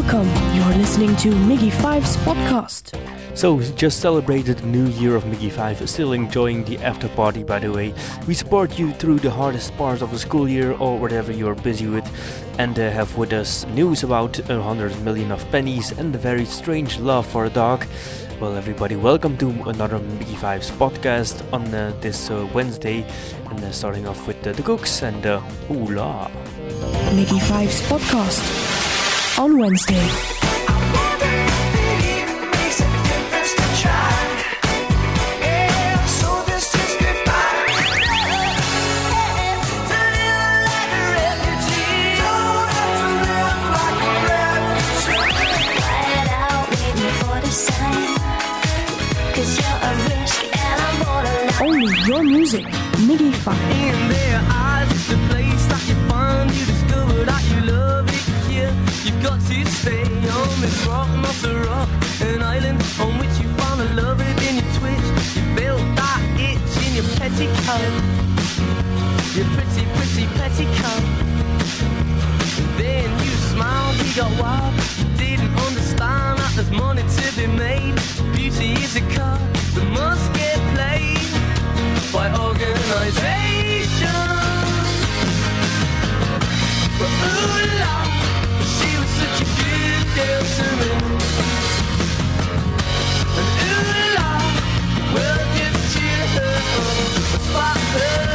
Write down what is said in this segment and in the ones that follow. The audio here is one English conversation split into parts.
Welcome. You're listening to Migy Five's podcast. So, just celebrated the new year of Migy 5, still enjoying the after party by the way. We support you through the hardest parts of the school year or whatever you're busy with, and uh, have with us news about a hundred million of pennies and a very strange love for a dog. Well, everybody, welcome to another Migy 5's podcast on uh, this uh, Wednesday, and uh, starting off with uh, the Kooks and uh, ooh la. Migy Five's podcast on Wednesday. Only your music, Migy Five. Got to stay on this rock, not a rock, an island on which you found a love it in your twitch. You built that itch in your petticoat, your pretty, pretty petticoat. Then you smiled, he got wild. Didn't understand that there's money to be made. Beauty is a card that must get played by organization. But ooh la, well just cheer her spot her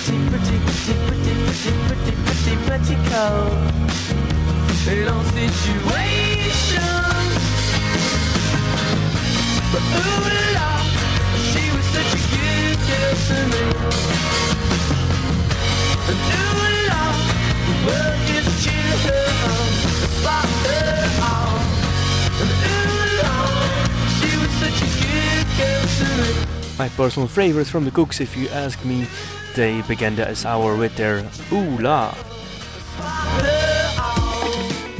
She was such a good girl to me. My personal favorites from the Kooks, if you ask me. They began this hour with their ooh la.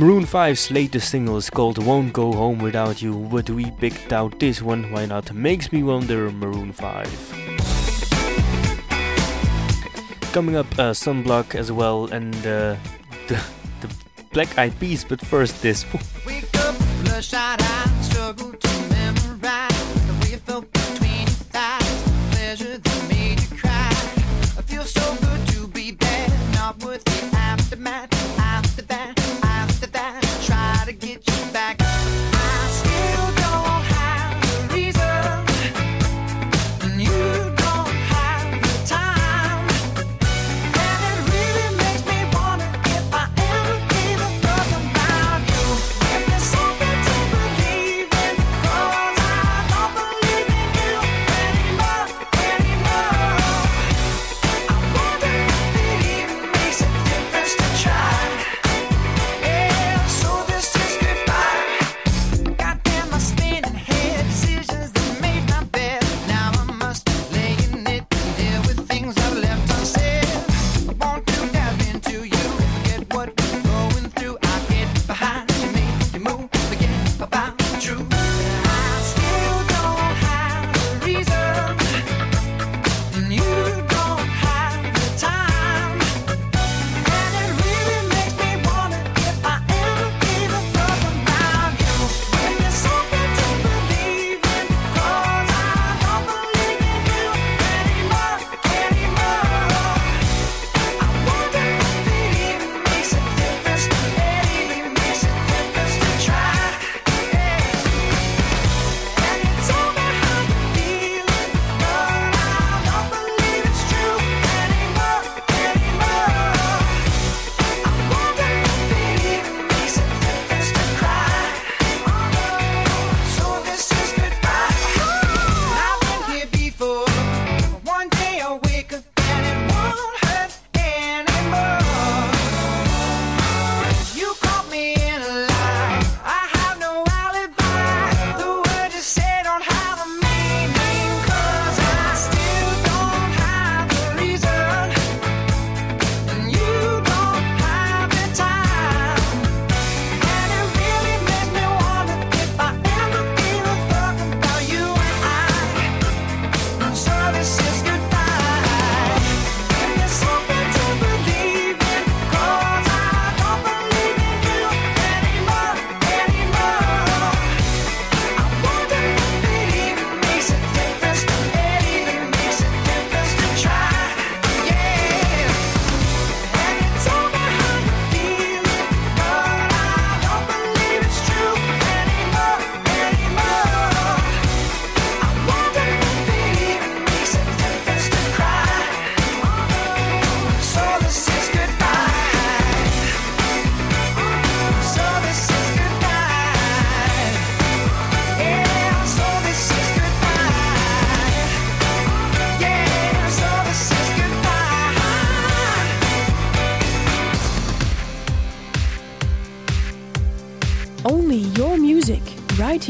Maroon 5's latest single is called Won't Go Home Without You, but we picked out this one, why not? Makes me wonder Maroon 5. Coming up, uh, Sunblock as well, and uh, the, the Black Eyed Peas, but first this.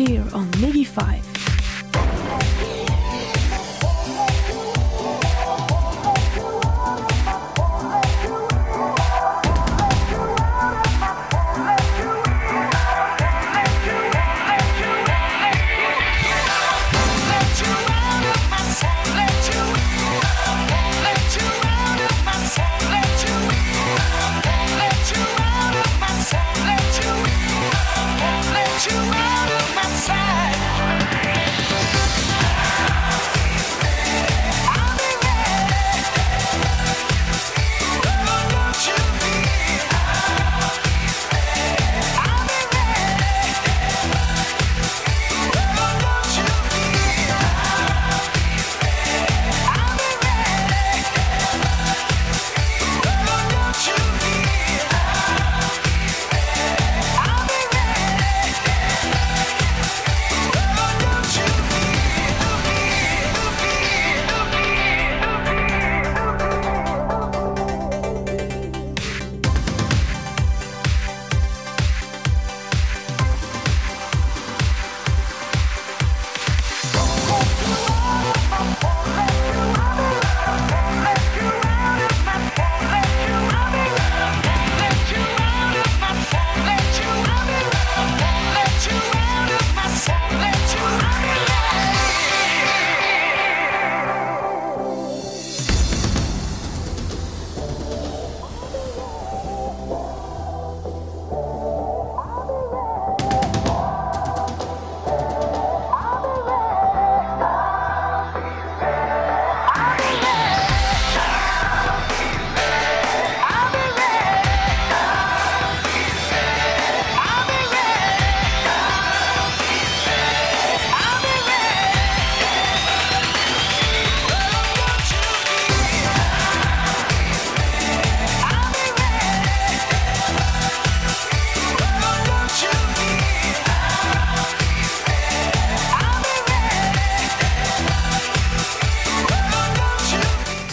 Here on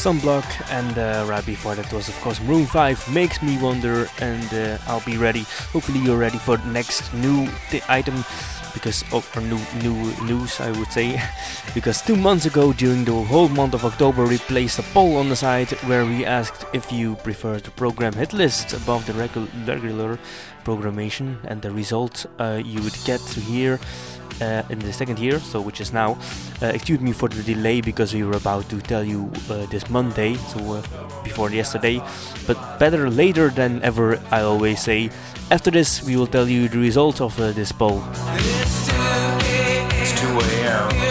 Sunblock, and uh, right before that was, of course, Maroon 5 Makes Me Wonder, and uh, I'll be ready. Hopefully, you're ready for the next new item because oh, or new new news I would say because two months ago during the whole month of October we placed a poll on the site where we asked if you prefer the program hit list above the regu- regular programmation and the result uh, you would get to hear uh, in the second year, so which is now. Uh, excuse me for the delay because we were about to tell you uh, this Monday, so uh, before yesterday. But better later than ever, I always say. After this, we will tell you the results of uh, this poll. It's 2 a.m.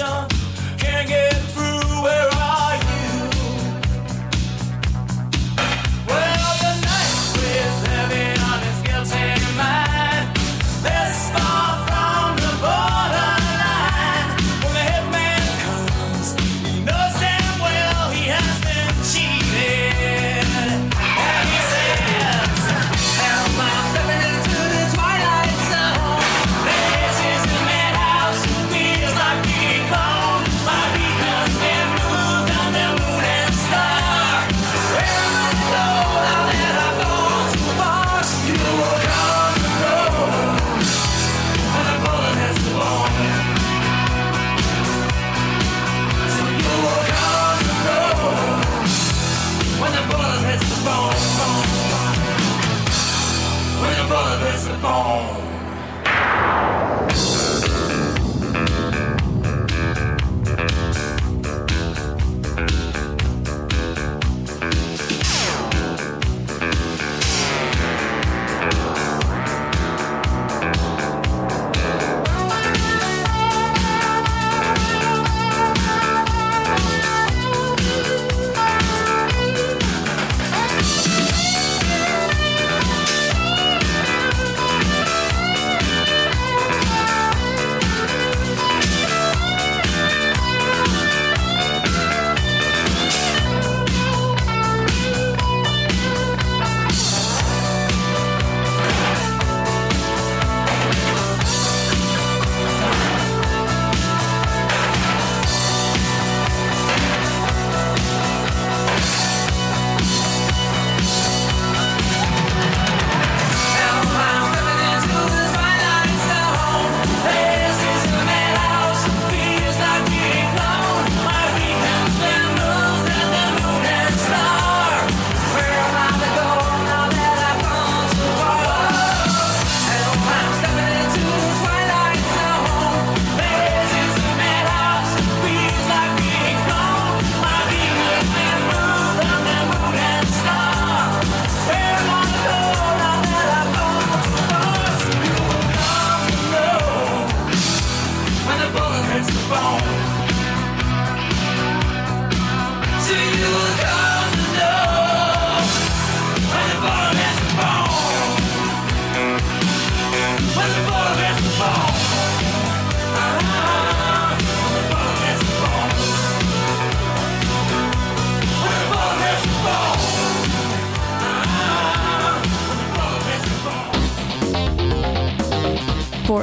connection,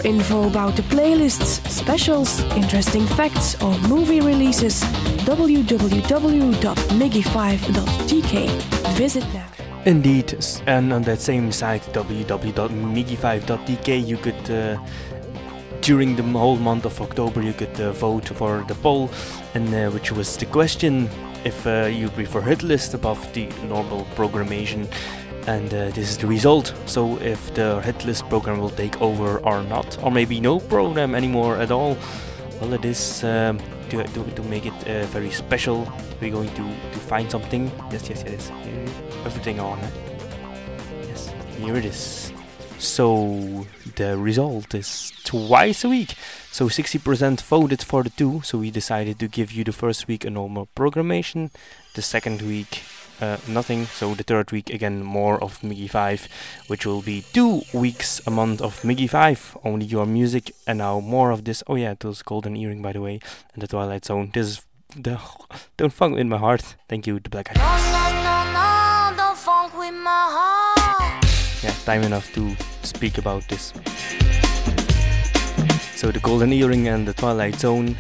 info about the playlists, specials, interesting facts, or movie releases, www.migy5.tk. Visit now. Indeed, and on that same site www.migy5.dk you could uh, during the whole month of October you could uh, vote for the poll and uh, which was the question if uh, you prefer hit list above the normal programmation and uh, this is the result. So if the list program will take over or not or maybe no program anymore at all well it is um, to, to, to make it uh, very special we're going to, to find something. Yes yes yes. Everything on eh? yes here it is. So the result is twice a week. So 60% voted for the two. So we decided to give you the first week a normal programmation the second week uh, nothing so the third week again more of migy 5 which will be two weeks a month of migy 5 only your music and now more of this oh yeah it was golden earring by the way and the twilight zone this is the don't funk in my heart thank you the black eyed No, no, no, no, don't funk with my heart. yeah, time enough to speak about this. So the Golden Earring and the Twilight Zone.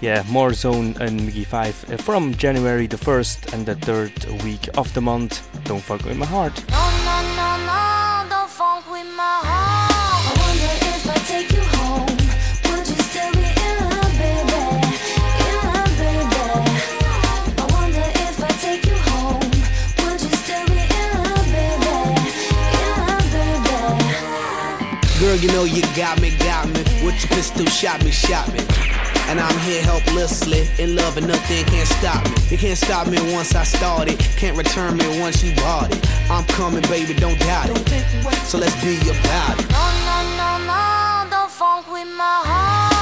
Yeah, more Zone and Migy 5 uh, from January the 1st and the 3rd week of the month. Don't fuck with my heart. No, no, no, no, don't funk with my heart. I wonder if I take you home, would you still be in love, baby? In love, baby. I wonder if I take you home, would you still be in love, baby? In love, baby. Girl, you know you got me, got me. With your pistol, shot me, shot me. And I'm here helplessly, in love and nothing can't stop me. You can't stop me once I started, can't return me once you bought it. I'm coming, baby, don't doubt it. So let's be about it. No, no, no, no, don't funk with my heart.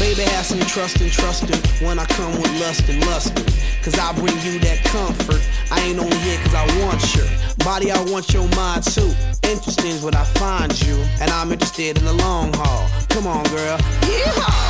Baby, have some trust and trust trusting when I come with lust and lusting. Cause I bring you that comfort. I ain't only here cause I want your body, I want your mind too. Interesting is what I find you, and I'm interested in the long haul. Come on, girl. Yeehaw!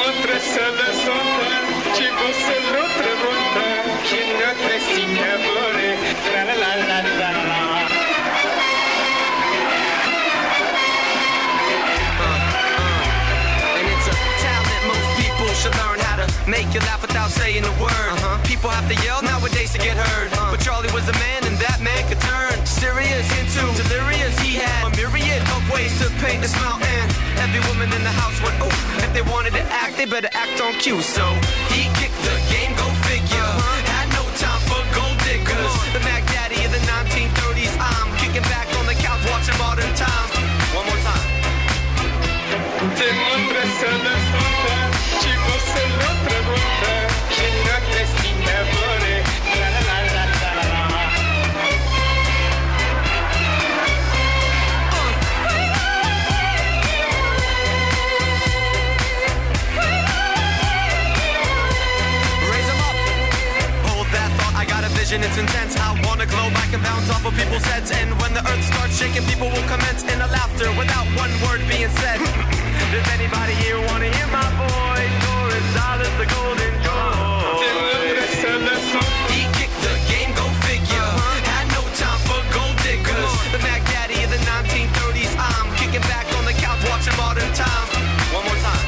montre să dezvolte și busul revoltă și notre sine vole. La la la la la la. Should learn how to make you laugh without saying a word. Uh-huh. People have to yell nowadays to get heard. to paint this mountain. Every woman in the house went ooh. If they wanted to act, they better act on cue. So he kicked the game, go figure. Had no time for gold diggers. The Mac vision, it's intense. I wanna glow, I can bounce off of people's heads. And when the earth starts shaking, people will commence in a laughter without one word being said. Does anybody here wanna hear my voice? Or is Dallas the golden joy? He kicked the game, go figure. Uh-huh. Had no time for gold diggers. The Mac Daddy of the 1930s. I'm kicking back on the couch, watching modern times. One more time.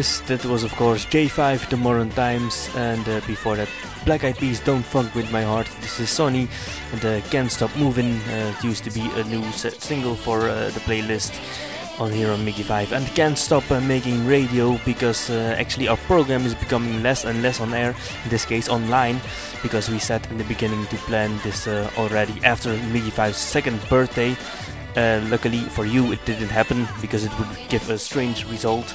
Yes, that was of course J5, The Modern Times, and uh, before that, Black Eyed Peas, Don't Funk With My Heart. This is Sonny, and uh, Can't Stop Moving. Uh, it used to be a new single for uh, the playlist on here on Mickey 5. And can't stop uh, making radio because uh, actually our program is becoming less and less on air, in this case online, because we said in the beginning to plan this already after Mickey 5's second birthday. Luckily for you, it didn't happen because it would give a strange result,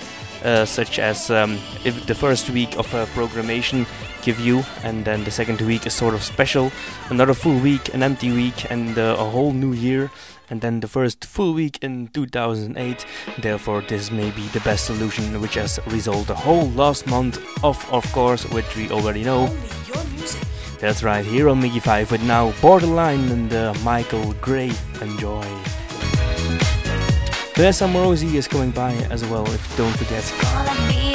such as um, if the first week of uh, programmation give you, and then the second week is sort of special, another full week, an empty week, and uh, a whole new year, and then the first full week in 2008. Therefore, this may be the best solution, which has resulted the whole last month of, of course, which we already know. That's right, here on Mickey 5 with now Borderline and uh, Michael Gray. Enjoy. Vanessa Morosi is coming by as well, if don't forget.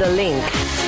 The link.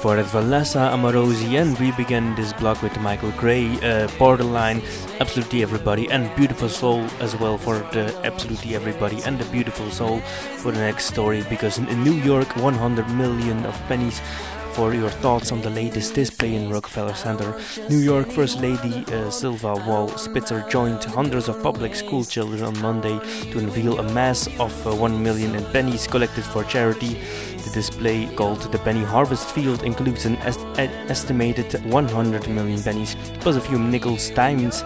Before that Vanessa Amorosi, and we began this block with Michael Gray, uh, Borderline, Absolutely Everybody, and Beautiful Soul as well for the Absolutely Everybody and the Beautiful Soul for the next story. Because in, in New York, 100 million of pennies for your thoughts on the latest display in Rockefeller Center. New York First Lady uh, Silda Wall Spitzer joined hundreds of public school children on Monday to unveil a mass of uh, 1 million in pennies collected for charity. The display, called the Penny Harvest Field, includes an est- estimated 100 million pennies, plus a few nickels, dimes,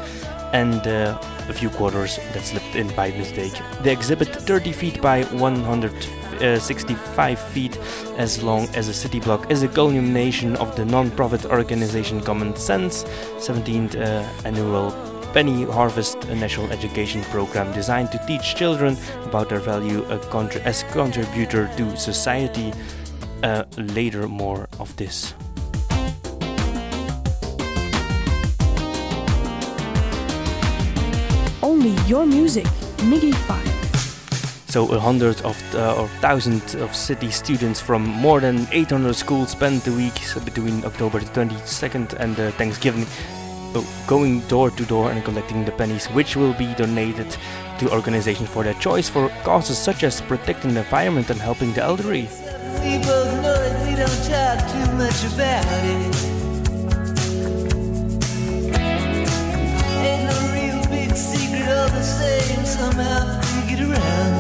and uh, a few quarters that slipped in by mistake. The exhibit, 30 feet by 165 feet as long as a city block, is a culmination of the non-profit organization Common Cents 17th uh, annual Penny Harvest, a national education program designed to teach children about their value as a contributor to society. Uh, later, more of this. Only your music, Migy 5. So a hundred of uh, or thousands of city students from more than 800 schools spent the week between October the 22nd and uh, Thanksgiving going door to door and collecting the pennies, which will be donated to organizations for their choice for causes such as protecting the environment and helping the elderly. We both know it, we don't talk too much about it. Ain't no real big secret, all the same, somehow we get around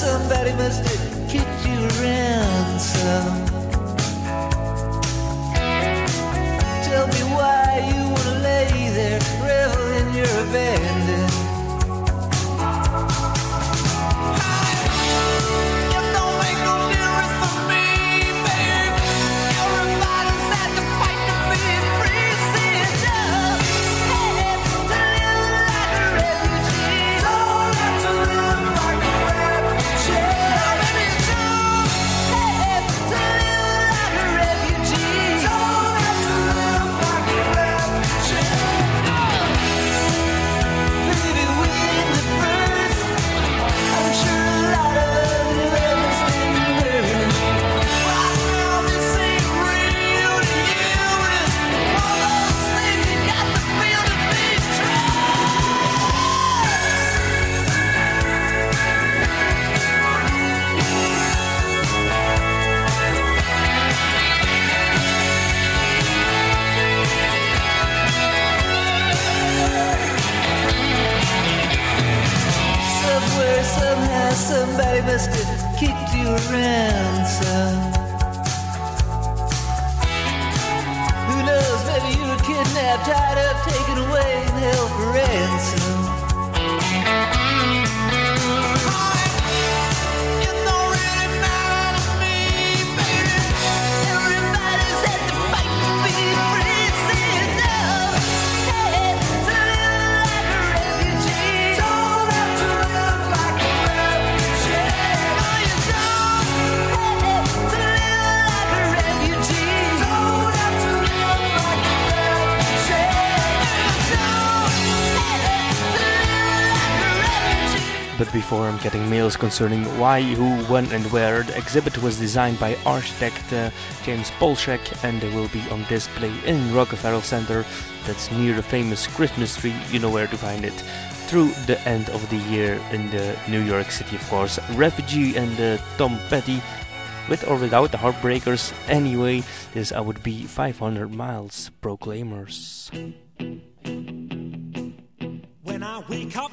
somebody must have kicked you around some. Tell me why you wanna lay there, revel in your abandon. details concerning why, who, when and where. The exhibit was designed by architect uh, James Polshek and they will be on display in Rockefeller Center that's near the famous Christmas tree, you know where to find it through the end of the year in the New York City, of course. Refugee and uh, Tom Petty, with or without the Heartbreakers. Anyway, this I would be 500 miles proclaimers. When I wake up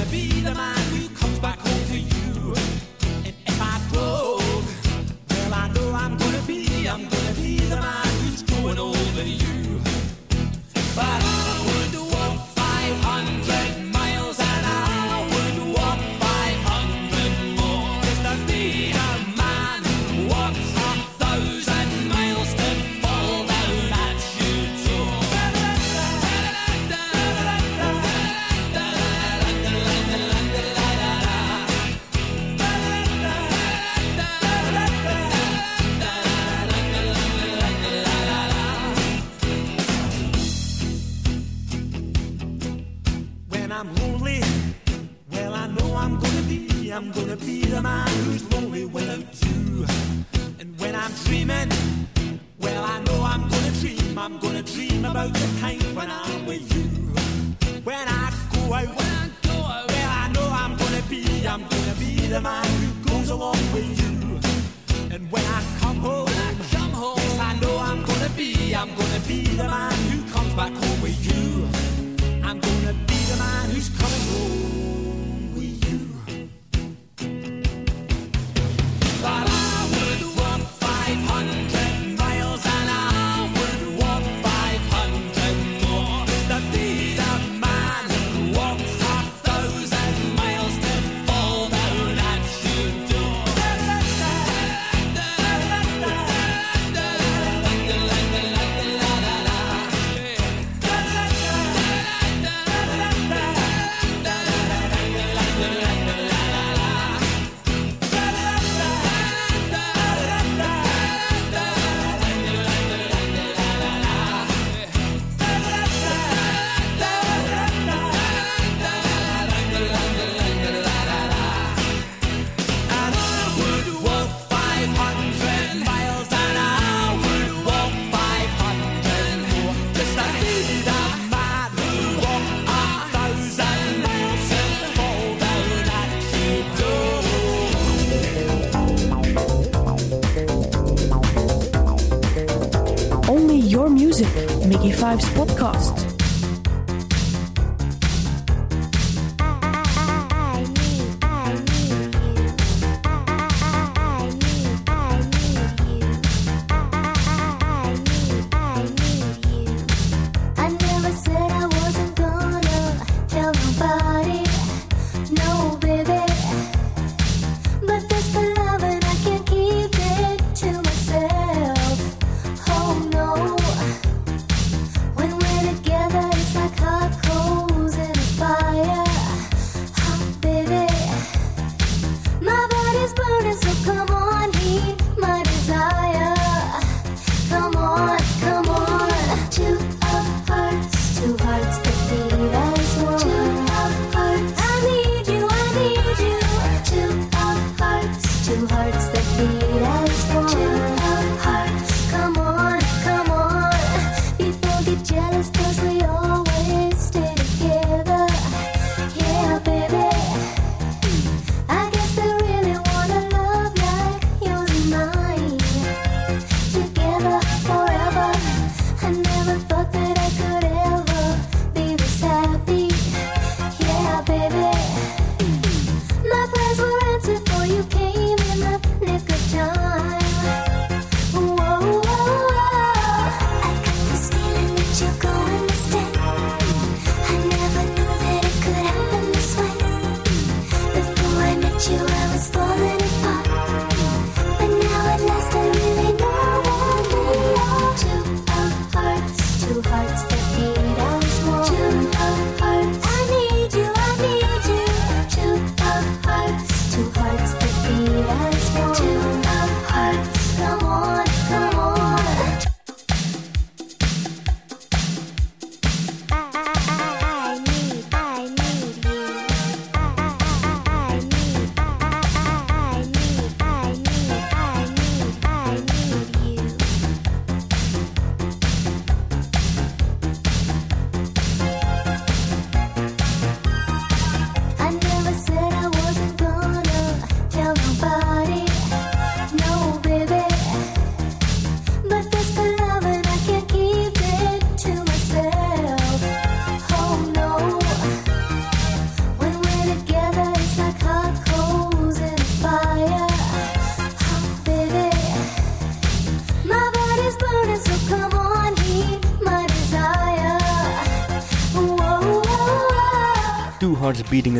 the man. only your music, Migy Five's podcast.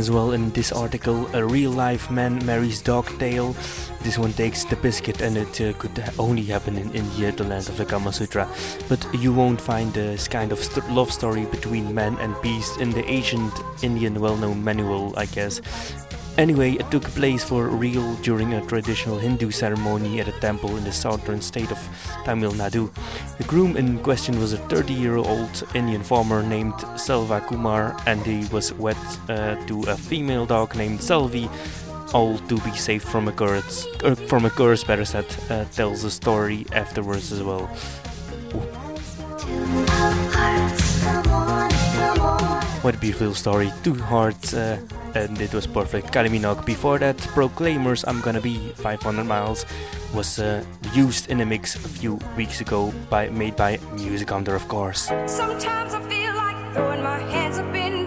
As well in this article. A real life man marries dog tale. This one takes the biscuit, and it uh, could only happen in India, the land of the Kama Sutra. But you won't find this kind of st- love story between man and beast in the ancient Indian well known manual, I guess. Anyway, it took place for real during a traditional Hindu ceremony at a temple in the southern state of Tamil Nadu. The groom in question was a 30 year old Indian farmer named Selva Kumar, and he was wed uh, to a female dog named Selvi, all to be safe from a curse. Uh, from a curse, better said, uh, tells the story afterwards as well. What a beautiful story. Two hearts, uh, and it was perfect. Kylie. Before that, Proclaimers I'm Gonna Be 500 Miles was uh, used in a mix a few weeks ago by made by Music Hunter, of course. Sometimes I feel like throwing my hands up in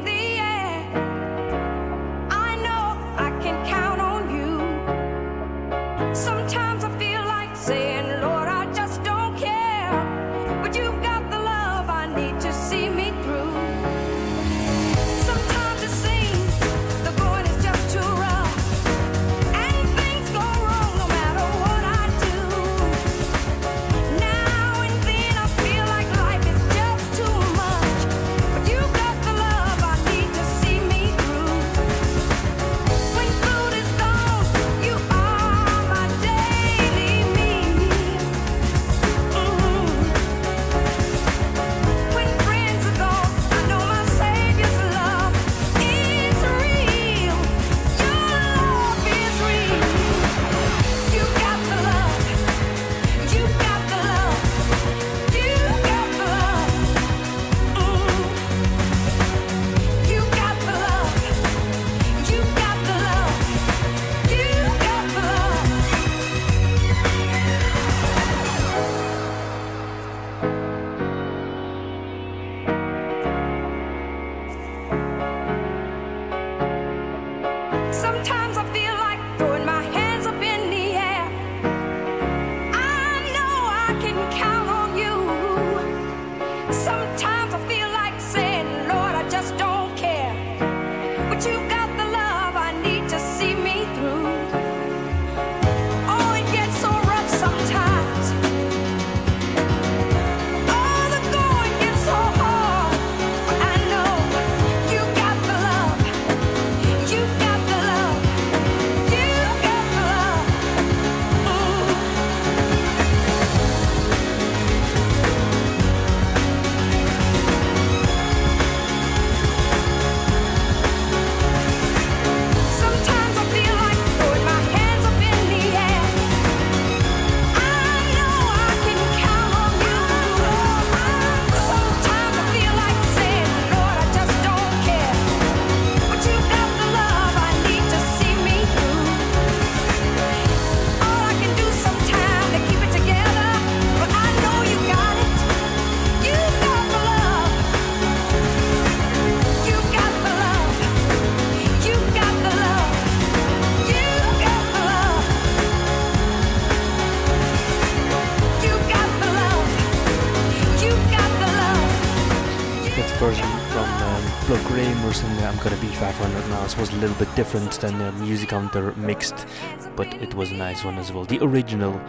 little bit different than the Music Hunter mixed, but it was a nice one as well. The original,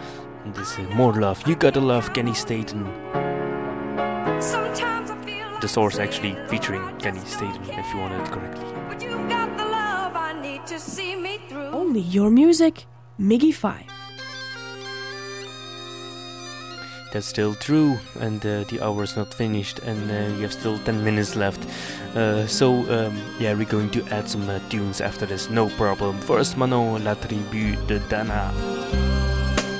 this is More Love. You Gotta Love Candi Staton. The source actually featuring Candi Staton, if you want it correctly. You've got the love I need to see me through. Only your music, Migy 5. That's still true, and uh, the hour is not finished, and uh, we have still 10 minutes left. Uh, so, um, yeah, we're going to add some uh, tunes after this, no problem. First, Manau, La Tribu de Dana.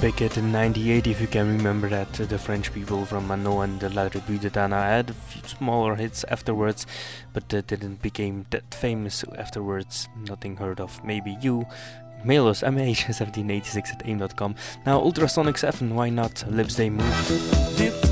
Back at in 98, if you can remember that, uh, the French people from Manau and the La Tribu de Dana had a few smaller hits afterwards, but uh, didn't become that famous afterwards. Nothing heard of. Maybe you. Mail us, mah1786 at aim.com. Now, Ultrasonic 7, why not? They. Lips they move,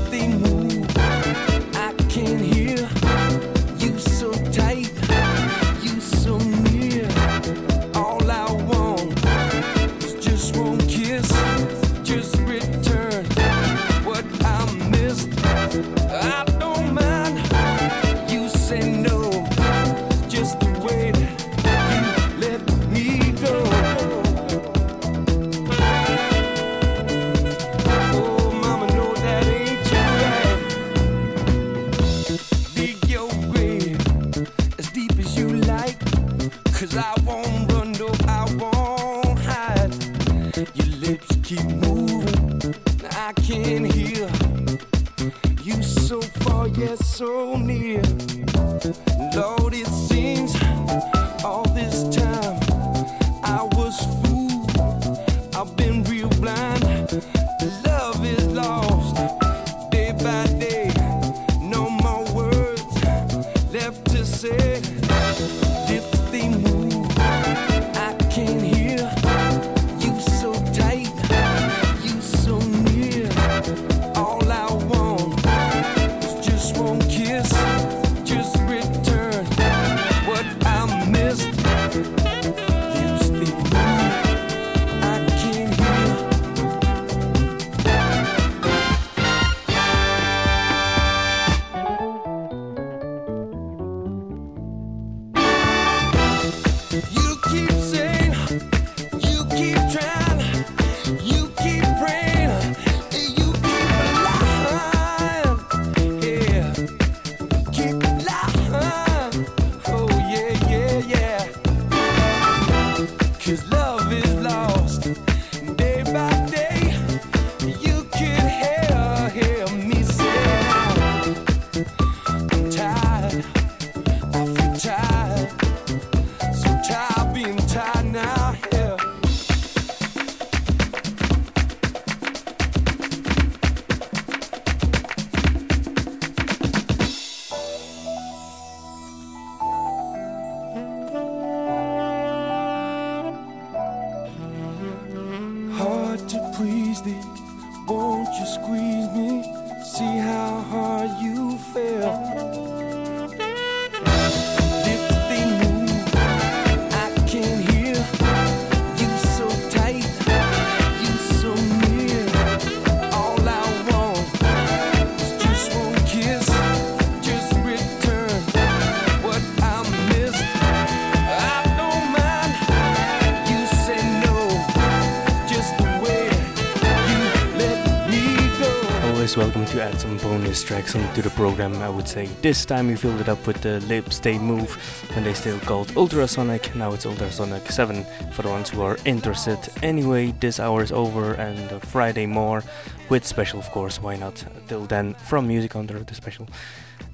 bonus tracks onto the program, I would say. This time we filled it up with the Lips They Move when they still called Ultrasonic. Now it's Ultrasonic 7 for the ones who are interested. Anyway, this hour is over and Friday more with special, of course. Why not? Till then, from Music Under the special.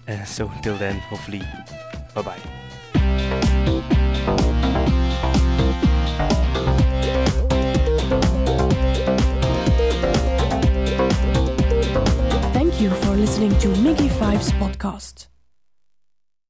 Uh, so, till then, hopefully, bye bye. Listening to Migy Five's podcast.